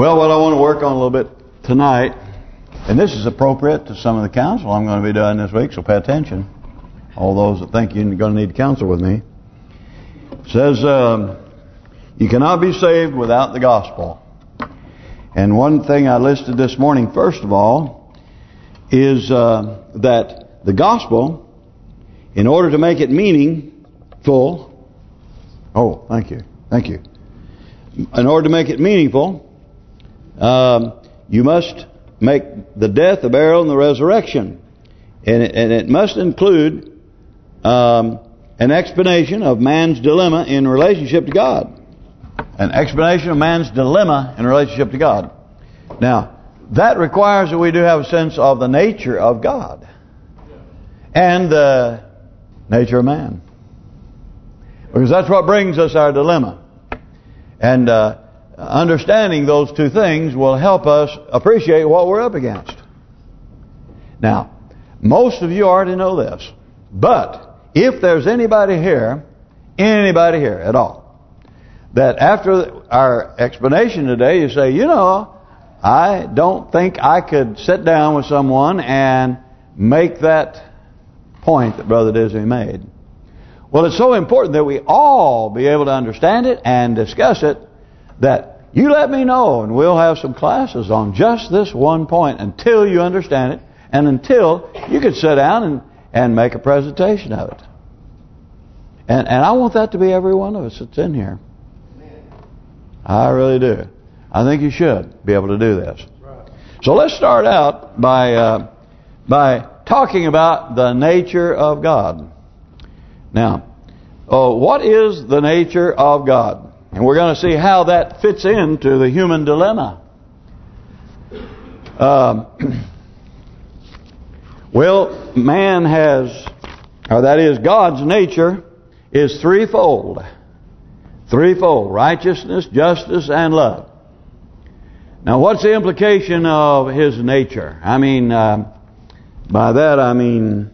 Well, what I want to work on a little bit tonight, and this is appropriate to some of the counsel I'm going to be doing this week, so pay attention. All those that think you're going to need counsel with me. It says, um, you cannot be saved without the gospel. And one thing I listed this morning, first of all, is uh, that the gospel, in order to make it meaningful, oh, thank you, thank you. In order to make it meaningful, um, you must make the death, the burial, and the resurrection. And it, and it must include um, an explanation of man's dilemma in relationship to God. An explanation of man's dilemma in relationship to God. Now, that requires that we do have a sense of the nature of God. And the nature of man. Because that's what brings us our dilemma. And uh, understanding those two things will help us appreciate what we're up against. Now, most of you already know this. But if there's anybody here, anybody here at all, that after our explanation today, you say, you know, I don't think I could sit down with someone and make that point that Brother Disney made. Well, it's so important that we all be able to understand it and discuss it that you let me know and we'll have some classes on just this one point until you understand it and until you can sit down and, and make a presentation of it. And and I want that to be every one of us that's in here. I really do. I think you should be able to do this. So let's start out by uh, by talking about the nature of God. Now, oh, what is the nature of God? And we're going to see how that fits into the human dilemma. Um, well, man has, or that is God's nature, is threefold. Threefold. Righteousness, justice, and love. Now, what's the implication of his nature? I mean, uh, by that I mean,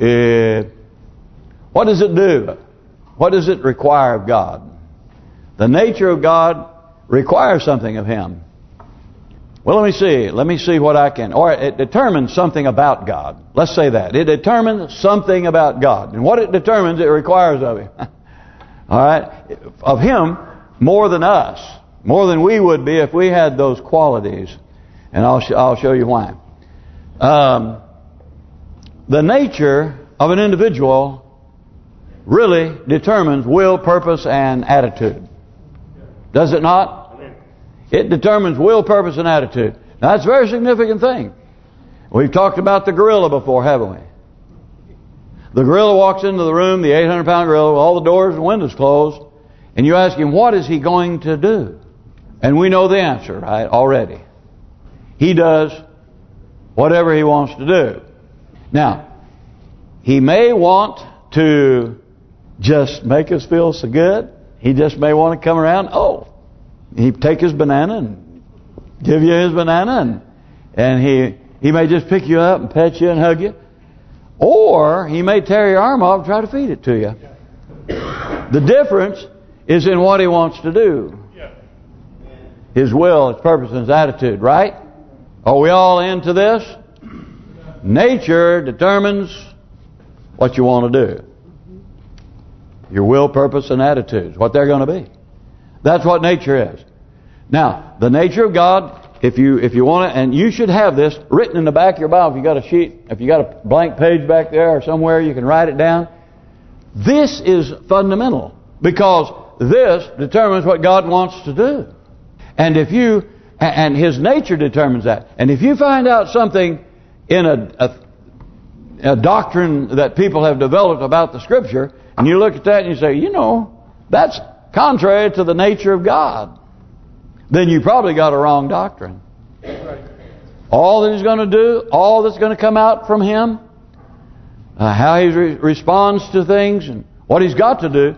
uh, what does it do? What does it require of God? The nature of God requires something of Him. Well, let me see. Let me see what I can... Or it determines something about God. Let's say that. It determines something about God. And what it determines, it requires of Him. All right? Of Him more than us. More than we would be if we had those qualities. And I'll, sh I'll show you why. Um, the nature of an individual really determines will, purpose, and attitude. Does it not? It determines will, purpose, and attitude. Now, that's a very significant thing. We've talked about the gorilla before, haven't we? The gorilla walks into the room, the 800-pound gorilla, with all the doors and windows closed, and you ask him, what is he going to do? And we know the answer, right, already. He does whatever he wants to do. Now, he may want to just make us feel so good. He just may want to come around. Oh, he take his banana and give you his banana, and and he he may just pick you up and pet you and hug you, or he may tear your arm off and try to feed it to you. The difference is in what he wants to do. His will, his purpose, and his attitude, right? Are we all into this? Nature determines what you want to do. Your will, purpose, and attitudes. What they're going to be. That's what nature is. Now, the nature of God, if you if you want to, and you should have this written in the back of your Bible. If you got a sheet, if you got a blank page back there or somewhere, you can write it down. This is fundamental because this determines what God wants to do. And if you, and His nature determines that. And if you find out something in a, a, a doctrine that people have developed about the Scripture, and you look at that and you say, you know, that's contrary to the nature of God, then you probably got a wrong doctrine. All that He's going to do, all that's going to come out from Him, uh, how He re responds to things, and what He's got to do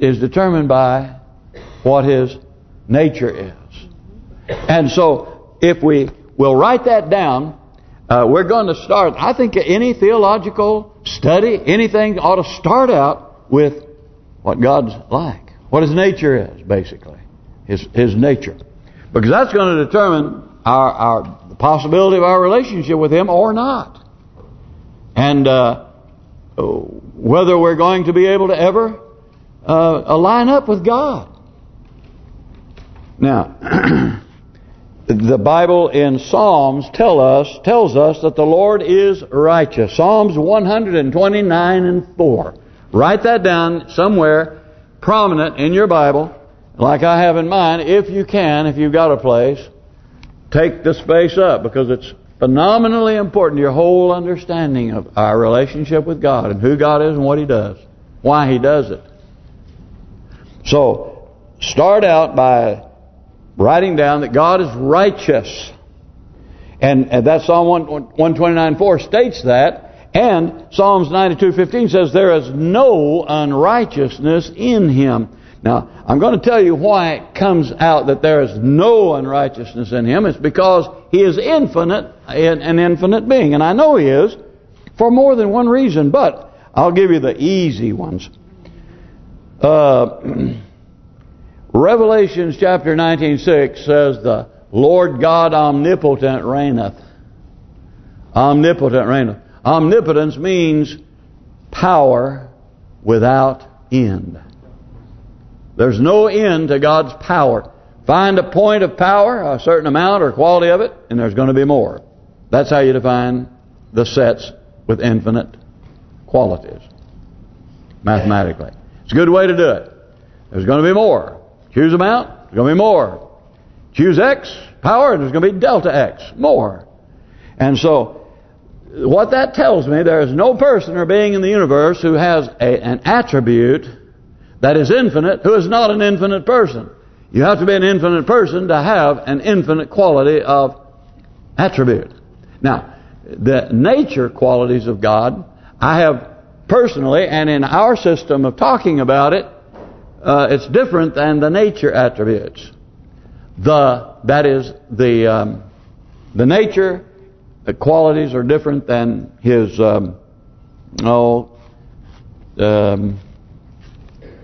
is determined by what His nature is. And so, if we will write that down, uh, we're going to start, I think any theological study, anything ought to start out with what God's like. What His nature is, basically. His His nature. Because that's going to determine our, our the possibility of our relationship with Him or not. And uh, whether we're going to be able to ever uh, line up with God. Now, the Bible in Psalms tell us tells us that the Lord is righteous. Psalms 129 and 4. Write that down somewhere prominent in your Bible, like I have in mine, if you can, if you've got a place. Take the space up because it's phenomenally important to your whole understanding of our relationship with God and who God is and what He does, why He does it. So, start out by writing down that God is righteous. And, and that Psalm 129.4 states that. And Psalms 92.15 says there is no unrighteousness in Him. Now, I'm going to tell you why it comes out that there is no unrighteousness in Him. It's because He is infinite, an infinite being. And I know He is for more than one reason. But I'll give you the easy ones. Uh, Revelations chapter 19:6 says the Lord God omnipotent reigneth. Omnipotent reigneth. Omnipotence means power without end. There's no end to God's power. Find a point of power, a certain amount or quality of it, and there's going to be more. That's how you define the sets with infinite qualities, mathematically. It's a good way to do it. There's going to be more. Choose amount, there's going to be more. Choose X, power, there's going to be delta X, more. And so, what that tells me, there is no person or being in the universe who has a, an attribute that is infinite who is not an infinite person. You have to be an infinite person to have an infinite quality of attribute. Now, the nature qualities of God, I have personally, and in our system of talking about it, uh, it's different than the nature attributes. The that is the um, the nature qualities are different than his um, oh um,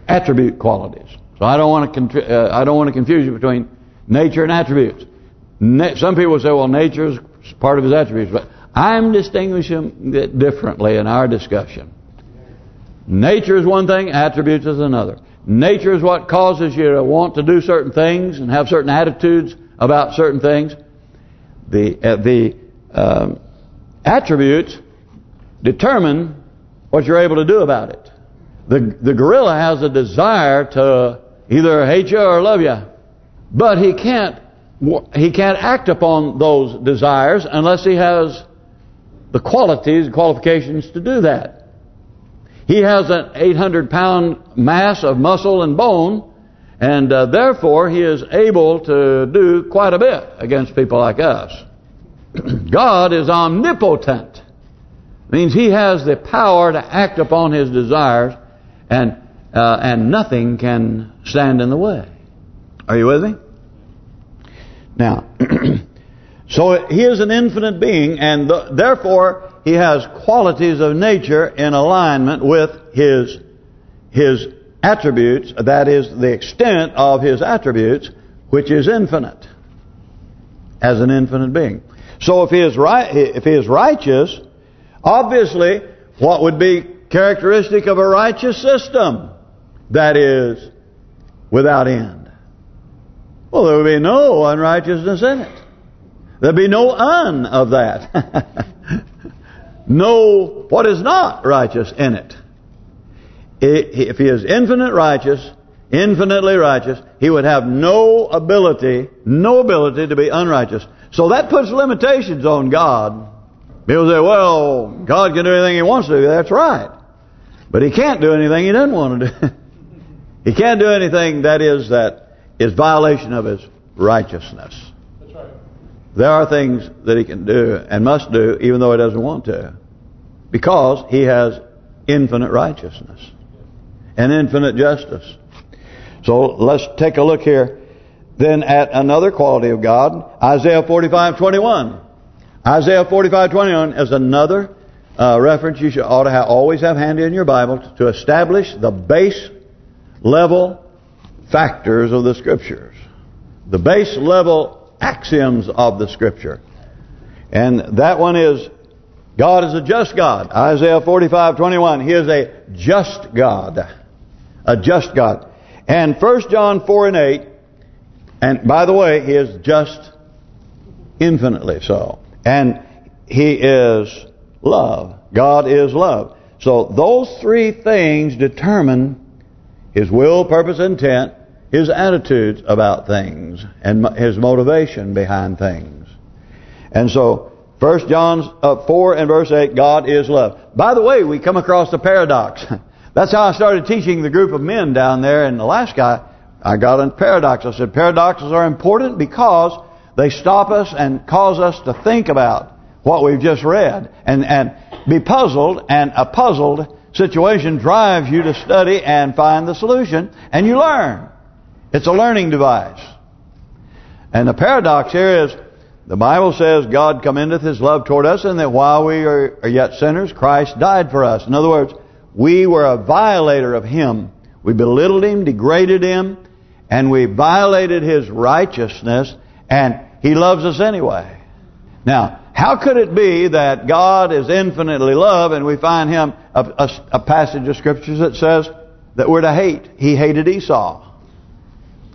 attribute qualities. So I don't want to uh, I don't want to confuse you between nature and attributes. Na some people say, well, nature is part of his attributes, but I'm distinguishing it differently in our discussion. Nature is one thing, attributes is another. Nature is what causes you to want to do certain things and have certain attitudes about certain things. The uh, the um, attributes determine what you're able to do about it. The the gorilla has a desire to either hate you or love you, but he can't he can't act upon those desires unless he has the qualities and qualifications to do that. He has an 800-pound mass of muscle and bone, and uh, therefore he is able to do quite a bit against people like us. God is omnipotent. Means he has the power to act upon his desires, and uh, and nothing can stand in the way. Are you with me? Now, so he is an infinite being, and the, therefore he has qualities of nature in alignment with his his attributes, that is the extent of his attributes, which is infinite, as an infinite being. So if he is right, if he is righteous, obviously, what would be characteristic of a righteous system? That is, without end. Well, there would be no unrighteousness in it. There'd be no un of that. no what is not righteous in it. If he is infinite righteous, infinitely righteous, he would have no ability, no ability to be unrighteous. So that puts limitations on God. People say, well, God can do anything he wants to do. That's right. But he can't do anything he doesn't want to do. he can't do anything that is that is violation of his righteousness. That's right. There are things that he can do and must do even though he doesn't want to. Because he has infinite righteousness and infinite justice. So let's take a look here then at another quality of God. Isaiah 45:21. Isaiah 45:21 is another uh, reference you should ought to have, always have handy in your Bible to establish the base level factors of the Scriptures the base level axioms of the Scripture. And that one is, God is a just God. Isaiah 45:21. He is a just God. A just God. And 1 John 4 and 8, and by the way, He is just infinitely so. And He is love. God is love. So those three things determine His will, purpose, intent, His attitudes about things, and His motivation behind things. And so, 1 John uh, 4 and verse 8, God is love. By the way, we come across the paradox. That's how I started teaching the group of men down there in Alaska. I got into paradox. I said paradoxes are important because they stop us and cause us to think about what we've just read and and be puzzled. And a puzzled situation drives you to study and find the solution, and you learn. It's a learning device. And the paradox here is the Bible says God commendeth His love toward us and that while we are, are yet sinners, Christ died for us. In other words, we were a violator of Him. We belittled Him, degraded Him, and we violated His righteousness, and He loves us anyway. Now, how could it be that God is infinitely love and we find Him a, a, a passage of Scriptures that says that we're to hate? He hated Esau.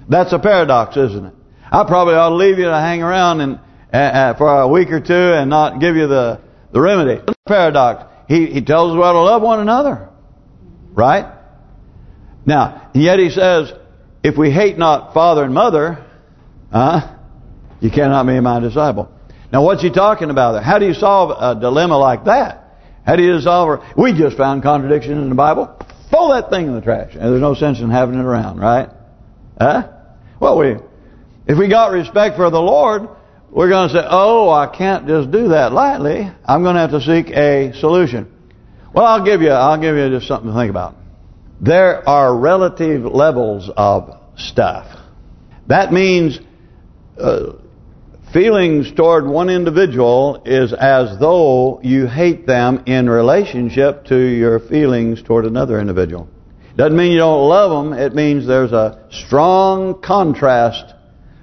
That's a paradox, isn't it? I probably ought to leave you to hang around and uh, uh, for a week or two and not give you the the remedy. Paradox. He he tells us how to love one another, right? Now, yet he says, if we hate not father and mother, uh, you cannot be my disciple. Now, what's he talking about there? How do you solve a dilemma like that? How do you solve it? We just found contradiction in the Bible. Throw that thing in the trash. And there's no sense in having it around, right? Huh? Well, we, if we got respect for the Lord, we're going to say, oh, I can't just do that lightly. I'm going to have to seek a solution. Well, I'll give you, I'll give you just something to think about. There are relative levels of stuff. That means uh, feelings toward one individual is as though you hate them in relationship to your feelings toward another individual. Doesn't mean you don't love them. It means there's a strong contrast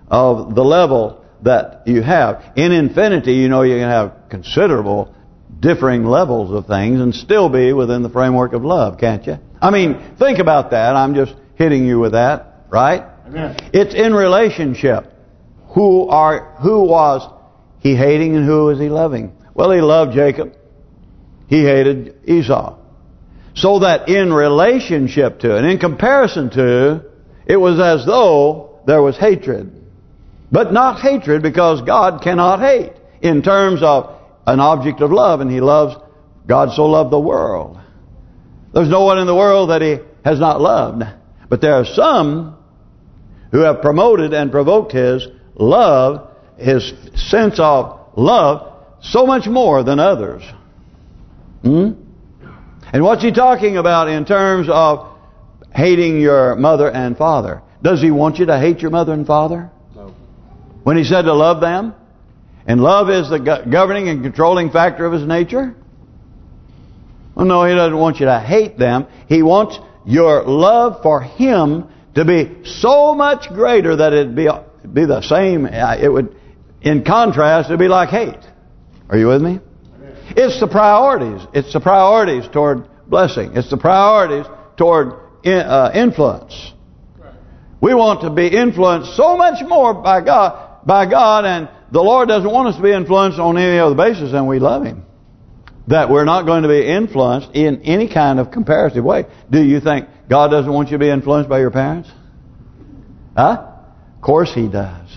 of the level that you have. In infinity, you know you can have considerable differing levels of things and still be within the framework of love, can't you? I mean, think about that. I'm just hitting you with that, right? Amen. It's in relationship. Who are who was he hating and who was he loving? Well, he loved Jacob. He hated Esau. So that in relationship to and in comparison to, it was as though there was hatred. But not hatred because God cannot hate in terms of an object of love and He loves, God so loved the world. There's no one in the world that He has not loved. But there are some who have promoted and provoked His love, His sense of love, so much more than others. Hmm? And what's He talking about in terms of hating your mother and father? Does He want you to hate your mother and father? When He said to love them? And love is the governing and controlling factor of His nature? Well, no, He doesn't want you to hate them. He wants your love for Him to be so much greater that it'd be be the same. Uh, it would, in contrast, it'd be like hate. Are you with me? It's the priorities. It's the priorities toward blessing. It's the priorities toward uh, influence. We want to be influenced so much more by God, by God, and the Lord doesn't want us to be influenced on any other basis than we love Him. That we're not going to be influenced in any kind of comparative way. Do you think God doesn't want you to be influenced by your parents? Huh? Of course He does.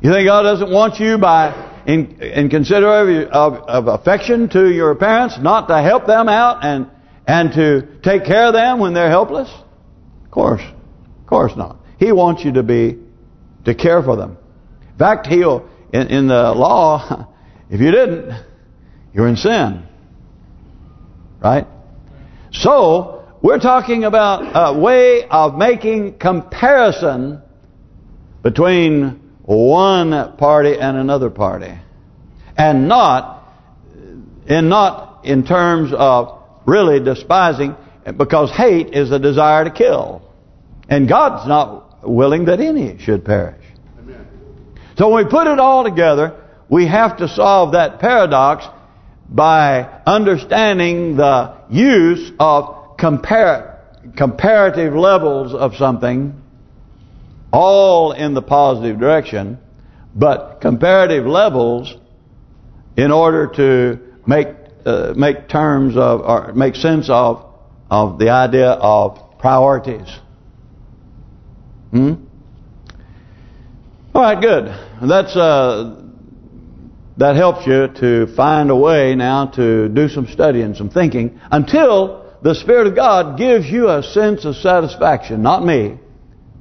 You think God doesn't want you by in in consideration of, of affection to your parents, not to help them out and and to take care of them when they're helpless? Of course, of course not. He wants you to be to care for them. In fact, he'll in, in the law, if you didn't, you're in sin. Right? So, we're talking about a way of making comparison between one party and another party. And not and not in terms of really despising because hate is a desire to kill. And God's not willing that any should perish. So when we put it all together, we have to solve that paradox by understanding the use of compar comparative levels of something, all in the positive direction, but comparative levels in order to make uh, make terms of or make sense of of the idea of priorities. Hmm. All right, good. That's uh, that helps you to find a way now to do some study and some thinking, until the Spirit of God gives you a sense of satisfaction. Not me,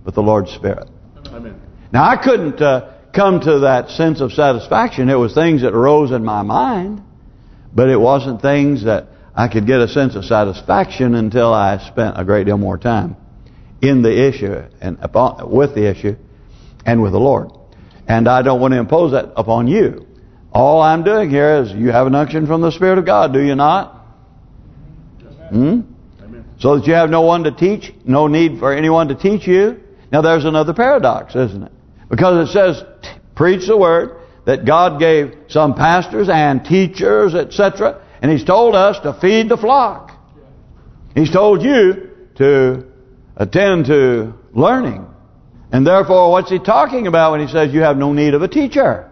but the Lord's Spirit. Amen. Now, I couldn't uh, come to that sense of satisfaction. It was things that arose in my mind, but it wasn't things that I could get a sense of satisfaction until I spent a great deal more time in the issue and upon, with the issue and with the Lord. And I don't want to impose that upon you. All I'm doing here is you have an unction from the Spirit of God, do you not? Hmm? So that you have no one to teach, no need for anyone to teach you. Now there's another paradox, isn't it? Because it says, preach the word, that God gave some pastors and teachers, etc. And He's told us to feed the flock. He's told you to attend to learning. And therefore, what's He talking about when He says you have no need of a teacher?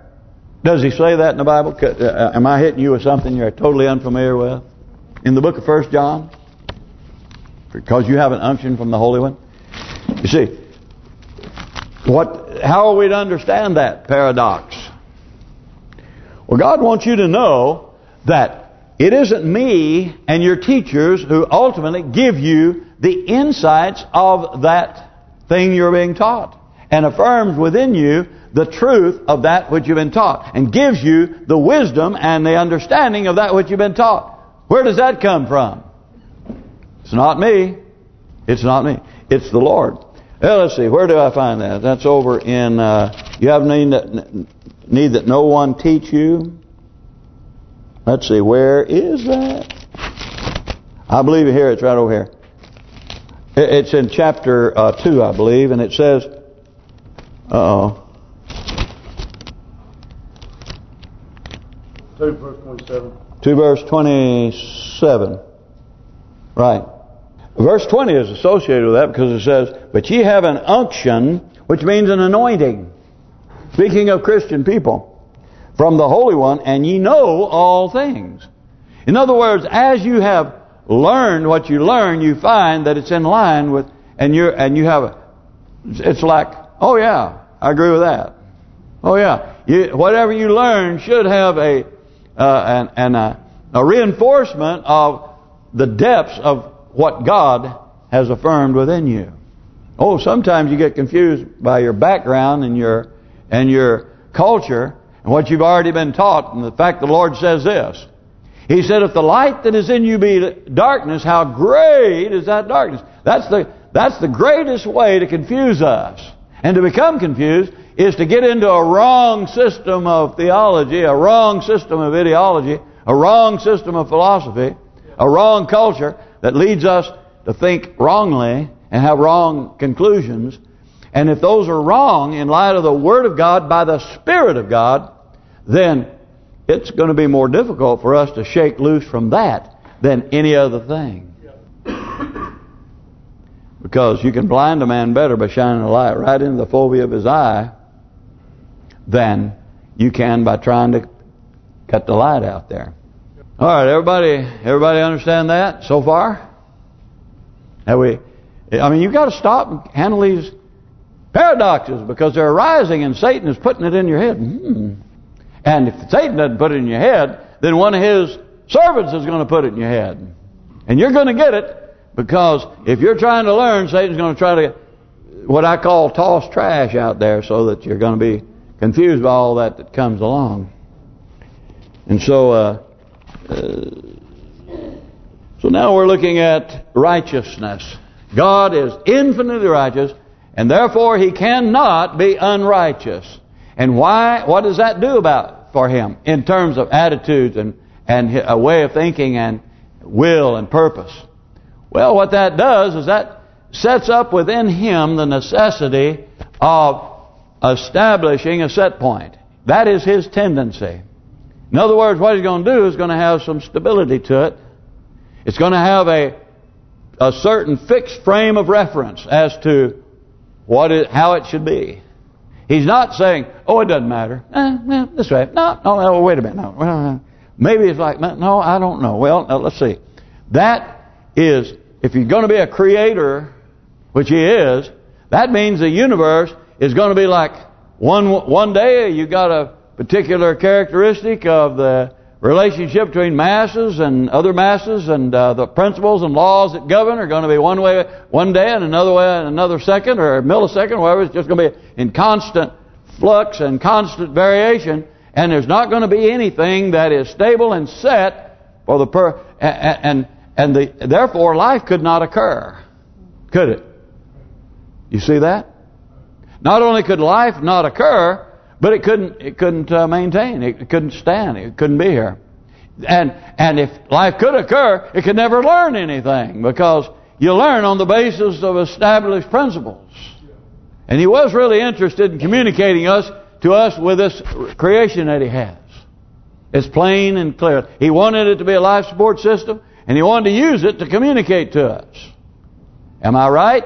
Does he say that in the Bible? Uh, am I hitting you with something you're totally unfamiliar with? In the book of First John? Because you have an unction from the Holy One? You see, what? how are we to understand that paradox? Well, God wants you to know that it isn't me and your teachers who ultimately give you the insights of that thing you're being taught and affirms within you the truth of that which you've been taught and gives you the wisdom and the understanding of that which you've been taught. Where does that come from? It's not me. It's not me. It's the Lord. Well, let's see. Where do I find that? That's over in, uh, you have need that, need that no one teach you. Let's see. Where is that? I believe it here. It's right over here. It's in chapter uh, 2, I believe, and it says, uh-oh. 2 verse 27. 2 verse 27. Right. Verse 20 is associated with that because it says, But ye have an unction, which means an anointing. Speaking of Christian people. From the Holy One, and ye know all things. In other words, as you have learned what you learn, you find that it's in line with, and you and you have, a, it's like, oh yeah, I agree with that. Oh yeah, you, whatever you learn should have a uh, and, and a, a reinforcement of the depths of what God has affirmed within you. Oh, sometimes you get confused by your background and your and your culture and what you've already been taught. And the fact the Lord says this. He said, if the light that is in you be darkness, how great is that darkness? That's the that's the greatest way to confuse us. And to become confused is to get into a wrong system of theology, a wrong system of ideology, a wrong system of philosophy, a wrong culture that leads us to think wrongly and have wrong conclusions. And if those are wrong in light of the Word of God by the Spirit of God, then it's going to be more difficult for us to shake loose from that than any other thing. Because you can blind a man better by shining a light right into the fovea of his eye than you can by trying to cut the light out there. All right, everybody, everybody understand that so far? Have we? I mean, you've got to stop and handle these paradoxes because they're arising, and Satan is putting it in your head. Hmm. And if Satan doesn't put it in your head, then one of his servants is going to put it in your head, and you're going to get it because if you're trying to learn, Satan's going to try to what I call toss trash out there so that you're going to be confused by all that that comes along. And so, uh, uh, so now we're looking at righteousness. God is infinitely righteous, and therefore He cannot be unrighteous. And why? What does that do about for Him in terms of attitudes and and a way of thinking and will and purpose? Well, what that does is that sets up within Him the necessity of establishing a set point. That is his tendency. In other words, what he's going to do is going to have some stability to it. It's going to have a a certain fixed frame of reference as to what it, how it should be. He's not saying, "Oh, it doesn't matter." Eh, eh, this way. No, no, no. Wait a minute. No. Well, maybe it's like, no, I don't know. Well, let's see. That is, if you're going to be a creator, which he is, that means the universe is going to be like one one day you got a particular characteristic of the relationship between masses and other masses and uh, the principles and laws that govern are going to be one way one day and another way in another second or millisecond, whatever. It's just going to be in constant flux and constant variation. And there's not going to be anything that is stable and set for the per and and the therefore life could not occur, could it? You see that? Not only could life not occur, but it couldn't it couldn't uh, maintain. It couldn't stand. It couldn't be here. And and if life could occur, it could never learn anything because you learn on the basis of established principles. And he was really interested in communicating us to us with this creation that he has. It's plain and clear. He wanted it to be a life support system, and he wanted to use it to communicate to us. Am I right?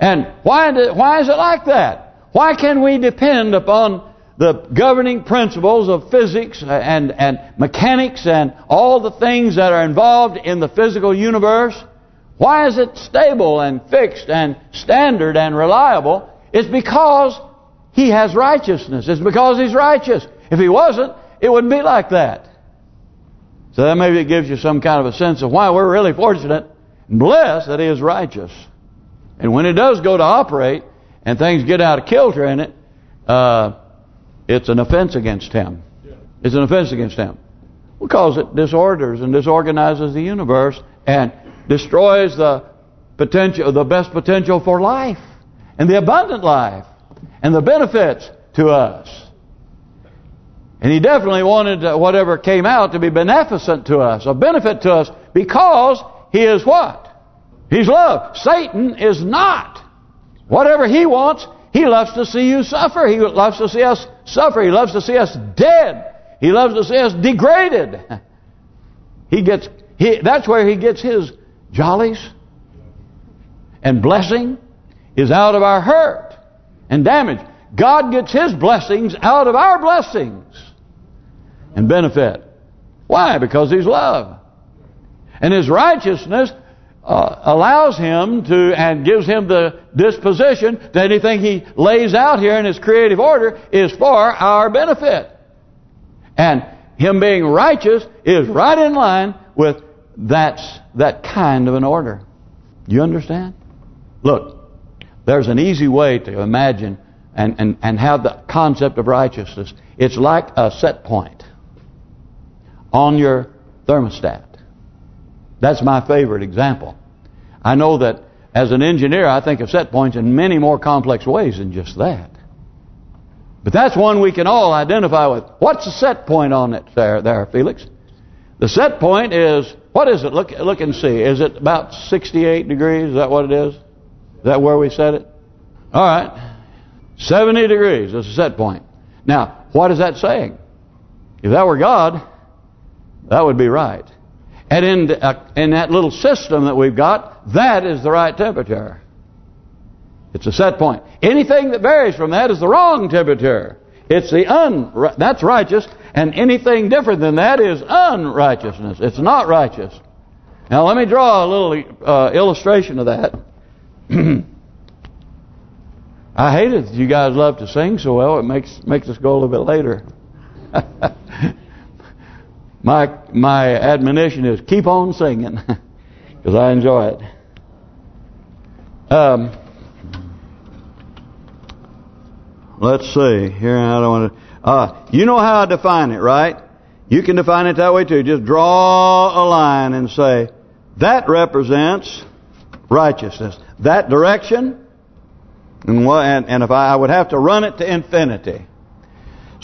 And why did, why is it like that? Why can we depend upon the governing principles of physics and and mechanics and all the things that are involved in the physical universe? Why is it stable and fixed and standard and reliable? It's because he has righteousness. It's because he's righteous. If he wasn't, it wouldn't be like that. So that maybe it gives you some kind of a sense of why we're really fortunate and blessed that he is righteous. And when it does go to operate and things get out of kilter in it, uh, it's an offense against him. It's an offense against him. Because it disorders and disorganizes the universe and destroys the potential, the best potential for life and the abundant life and the benefits to us. And he definitely wanted whatever came out to be beneficent to us, a benefit to us, because he is what? He's love. Satan is not. Whatever he wants, he loves to see you suffer. He loves to see us suffer. He loves to see us dead. He loves to see us degraded. He gets he that's where he gets his jollies and blessing is out of our hurt and damage. God gets His blessings out of our blessings and benefit. Why? Because He's love. And His righteousness uh, allows Him to and gives Him the disposition that anything He lays out here in His creative order is for our benefit. And Him being righteous is right in line with that's that kind of an order. You understand? Look, there's an easy way to imagine and, and, and have the concept of righteousness. It's like a set point on your thermostat. That's my favorite example. I know that as an engineer, I think of set points in many more complex ways than just that. But that's one we can all identify with. What's the set point on it there, there, Felix? The set point is, what is it? Look look and see. Is it about 68 degrees? Is that what it is? Is that where we set it? All right. 70 degrees is the set point. Now, what is that saying? If that were God, that would be right. And in the, uh, in that little system that we've got, that is the right temperature. It's a set point. Anything that varies from that is the wrong temperature. It's the un that's righteous, and anything different than that is unrighteousness. It's not righteous. Now let me draw a little uh, illustration of that. I hate it that you guys love to sing so well. It makes makes us go a little bit later. my my admonition is keep on singing because I enjoy it. Um, let's see here. I don't want to. Uh, you know how I define it, right? You can define it that way too. Just draw a line and say that represents righteousness. That direction, and what, and, and if I, I would have to run it to infinity.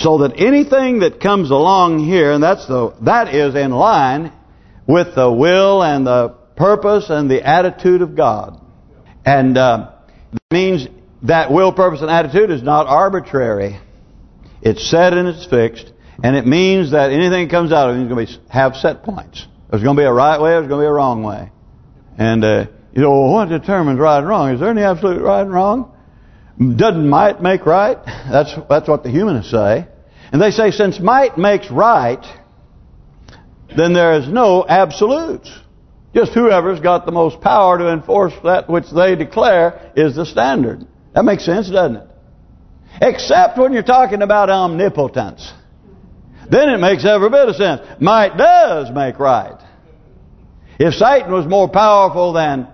So that anything that comes along here, and that's the that is in line with the will and the purpose and the attitude of God. And uh, that means that will, purpose, and attitude is not arbitrary. It's set and it's fixed, and it means that anything that comes out of it is going to have set points. There's going to be a right way, there's going to be a wrong way. And, uh, you know, well, what determines right and wrong? Is there any absolute right and wrong? Doesn't might make right? That's that's what the humanists say. And they say since might makes right, then there is no absolutes. Just whoever's got the most power to enforce that which they declare is the standard. That makes sense, doesn't it? Except when you're talking about omnipotence. Then it makes every bit of sense. Might does make right. If Satan was more powerful than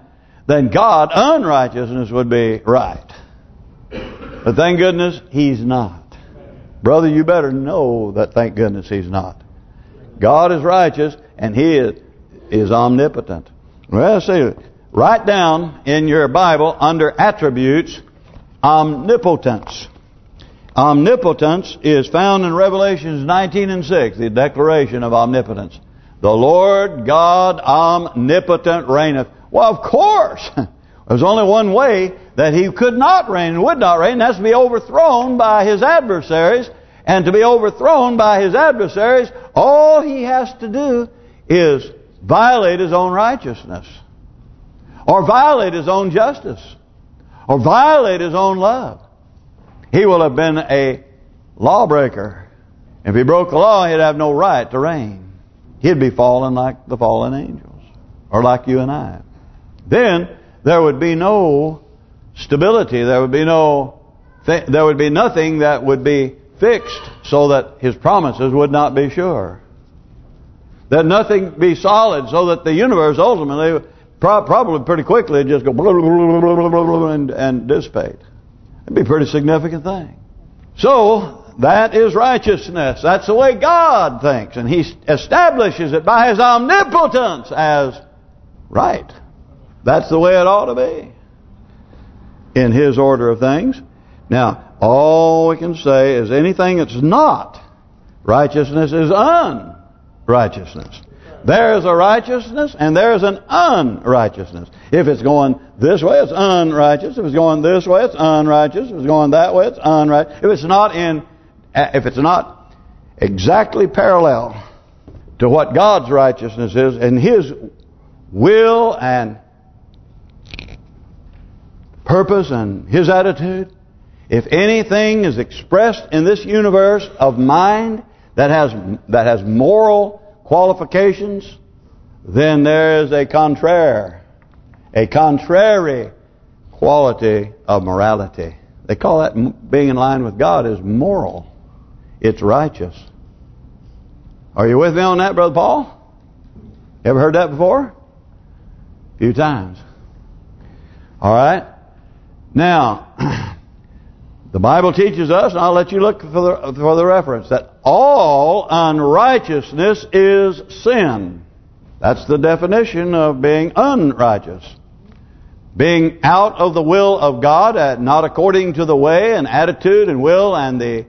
than God, unrighteousness would be right. But thank goodness he's not. Brother, you better know that thank goodness he's not. God is righteous and he is, is omnipotent. Well, see, write down in your Bible under attributes omnipotence. Omnipotence is found in Revelations 19 and 6, the declaration of omnipotence. The Lord God omnipotent reigneth. Well, of course. There's only one way that he could not reign and would not reign. That's to be overthrown by his adversaries. And to be overthrown by his adversaries, all he has to do is violate his own righteousness. Or violate his own justice. Or violate his own love. He will have been a lawbreaker. If he broke the law, he'd have no right to reign. He'd be fallen like the fallen angels. Or like you and I. Then, there would be no stability. There would be no, there would be nothing that would be fixed so that his promises would not be sure. That nothing be solid so that the universe ultimately, probably pretty quickly, just go and, and dissipate. It'd be a pretty significant thing. So, that is righteousness. That's the way God thinks. And He establishes it by His omnipotence as right. That's the way it ought to be in His order of things. Now, all we can say is anything that's not righteousness is unrighteousness. There is a righteousness and there is an unrighteousness. If it's going this way, it's unrighteous. If it's going this way, it's unrighteous. If it's going that way, it's unrighteous. If it's not in, if it's not exactly parallel to what God's righteousness is and His will and purpose and his attitude. If anything is expressed in this universe of mind that has that has moral qualifications, then there is a contrary, a contrary quality of morality. They call that being in line with God is moral. It's righteous. Are you with me on that, Brother Paul? Ever heard that before? A few times. All right. Now, the Bible teaches us, and I'll let you look for the, for the reference, that all unrighteousness is sin. That's the definition of being unrighteous. Being out of the will of God, uh, not according to the way and attitude and will and the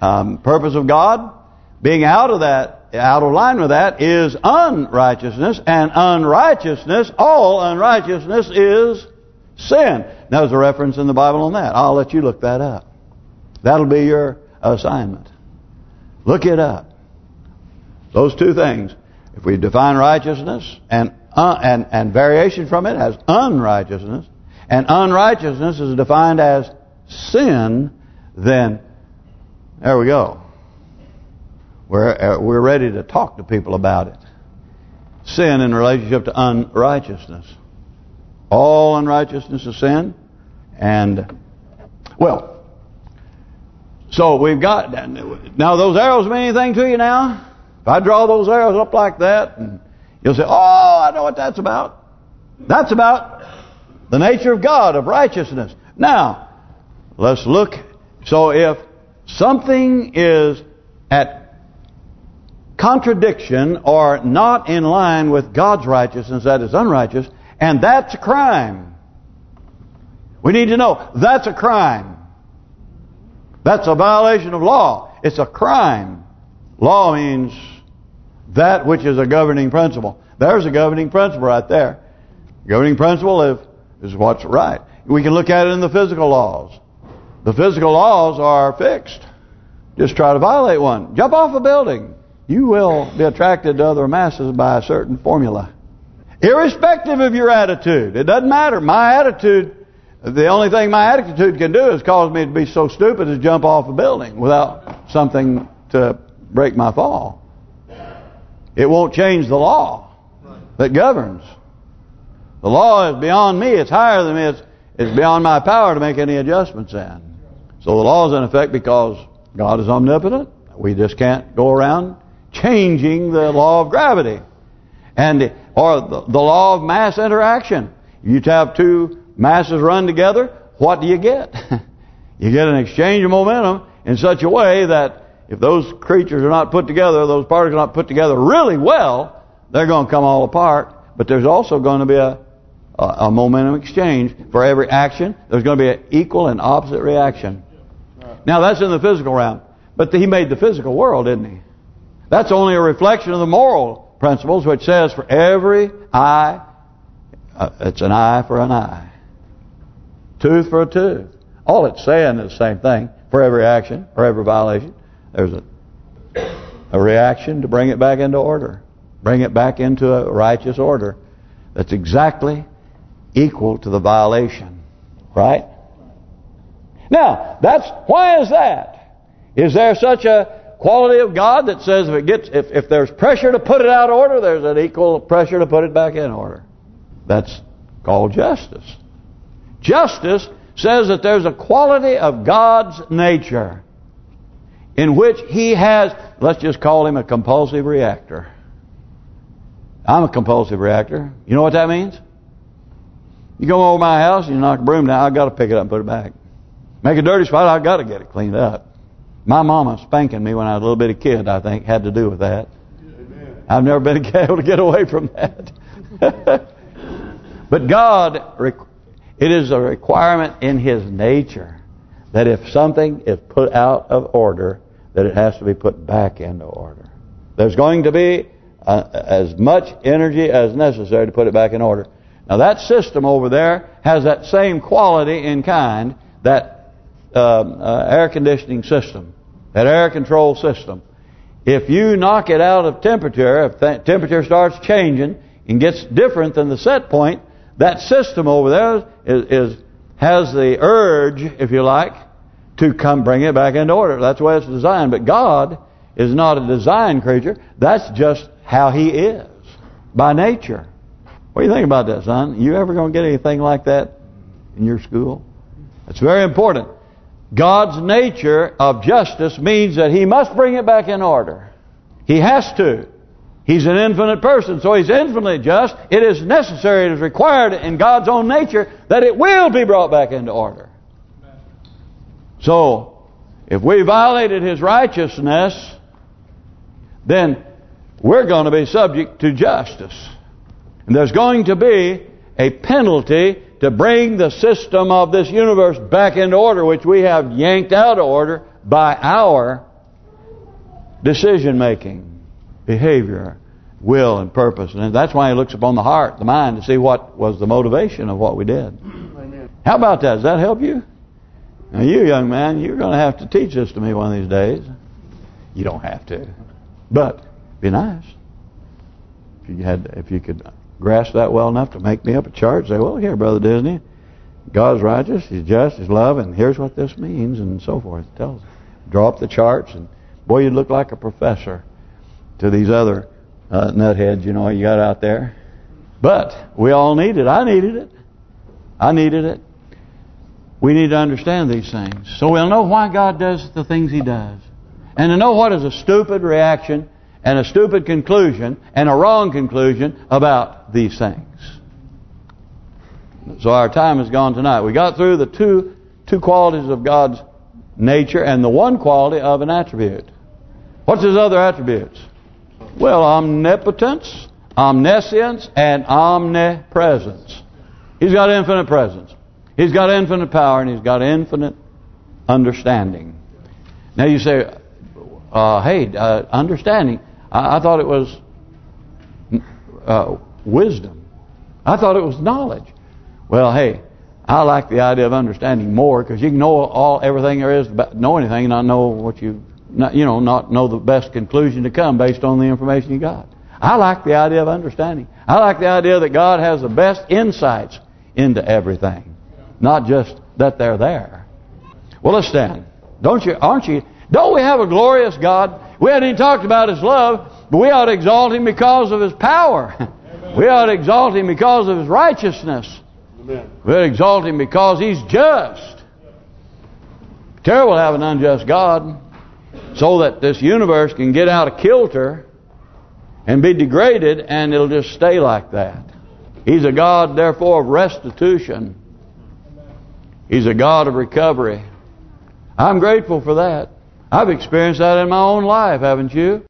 um, purpose of God. Being out of that, out of line with that is unrighteousness. And unrighteousness, all unrighteousness is sin. There's a reference in the Bible on that. I'll let you look that up. That'll be your assignment. Look it up. Those two things. If we define righteousness and uh, and and variation from it as unrighteousness, and unrighteousness is defined as sin, then there we go. We're uh, we're ready to talk to people about it. Sin in relationship to unrighteousness. All unrighteousness is sin. And, well, so we've got, now those arrows mean anything to you now? If I draw those arrows up like that, and you'll say, oh, I know what that's about. That's about the nature of God, of righteousness. Now, let's look. So if something is at contradiction or not in line with God's righteousness, that is unrighteous, and that's a crime. We need to know that's a crime. That's a violation of law. It's a crime. Law means that which is a governing principle. There's a governing principle right there. Governing principle is, is what's right. We can look at it in the physical laws. The physical laws are fixed. Just try to violate one. Jump off a building. You will be attracted to other masses by a certain formula. Irrespective of your attitude. It doesn't matter. My attitude, the only thing my attitude can do is cause me to be so stupid as jump off a building without something to break my fall. It won't change the law that governs. The law is beyond me. It's higher than me. It's, it's beyond my power to make any adjustments in. So the law is in effect because God is omnipotent. We just can't go around changing the law of gravity. And Or the, the law of mass interaction. You have two masses run together, what do you get? you get an exchange of momentum in such a way that if those creatures are not put together, those particles are not put together really well, they're going to come all apart. But there's also going to be a, a, a momentum exchange for every action. There's going to be an equal and opposite reaction. Now that's in the physical realm. But he made the physical world, didn't he? That's only a reflection of the moral principles, which says for every eye, uh, it's an eye for an eye. Tooth for a tooth. All it's saying is the same thing. For every action, for every violation, there's a, a reaction to bring it back into order. Bring it back into a righteous order that's exactly equal to the violation. Right? Now, that's why is that? Is there such a quality of God that says if it gets if if there's pressure to put it out of order, there's an equal pressure to put it back in order? That's called justice. Justice says that there's a quality of God's nature in which He has, let's just call Him a compulsive reactor. I'm a compulsive reactor. You know what that means? You go over my house and you knock a broom down, I've got to pick it up and put it back. Make a dirty spot, I've got to get it cleaned up. My mama spanking me when I was a little bit bitty kid, I think, had to do with that. Amen. I've never been able to get away from that. but God, it is a requirement in His nature that if something is put out of order, that it has to be put back into order. There's going to be uh, as much energy as necessary to put it back in order. Now that system over there has that same quality in kind, that um, uh, air conditioning system, that air control system. If you knock it out of temperature, if that temperature starts changing and gets different than the set point, that system over there is, is has the urge, if you like, to come bring it back into order. That's the way it's designed. But God is not a design creature. That's just how He is by nature. What do you think about that, son? You ever going to get anything like that in your school? It's very important. God's nature of justice means that He must bring it back in order. He has to. He's an infinite person, so He's infinitely just. It is necessary, it is required in God's own nature that it will be brought back into order. So, if we violated His righteousness, then we're going to be subject to justice. And there's going to be a penalty to bring the system of this universe back into order, which we have yanked out of order by our decision-making, behavior, will, and purpose. And that's why he looks upon the heart, the mind, to see what was the motivation of what we did. How about that? Does that help you? Now, you young man, you're going to have to teach this to me one of these days. You don't have to. But, be nice. If you had, if you could grasp that well enough to make me up a chart and say, well, here, Brother Disney, God's righteous, He's just, He's love, and here's what this means, and so forth. Tells, draw up the charts, and boy, you'd look like a professor to these other uh, nutheads, you know, you got out there. But we all need it. I needed it. I needed it. We need to understand these things. So we'll know why God does the things He does. And to know what is a stupid reaction and a stupid conclusion and a wrong conclusion about these things. So our time is gone tonight. We got through the two two qualities of God's nature and the one quality of an attribute. What's his other attributes? Well, omnipotence, omniscience, and omnipresence. He's got infinite presence. He's got infinite power and he's got infinite understanding. Now you say, uh, hey, uh, understanding. I, I, thought it was uh, wisdom. I thought it was knowledge. Well, hey, I like the idea of understanding more because you can know all everything there is about know anything and not know what you not you know not know the best conclusion to come based on the information you got. I like the idea of understanding. I like the idea that God has the best insights into everything, not just that they're there. Well, let's stand. Don't you? Aren't you? Don't we have a glorious God? We haven't even talked about His love, but we ought to exalt Him because of His power. We ought to exalt Him because of His righteousness. Amen. We ought to exalt Him because He's just. Terrible to have an unjust God so that this universe can get out of kilter and be degraded and it'll just stay like that. He's a God, therefore, of restitution. He's a God of recovery. I'm grateful for that. I've experienced that in my own life, haven't you?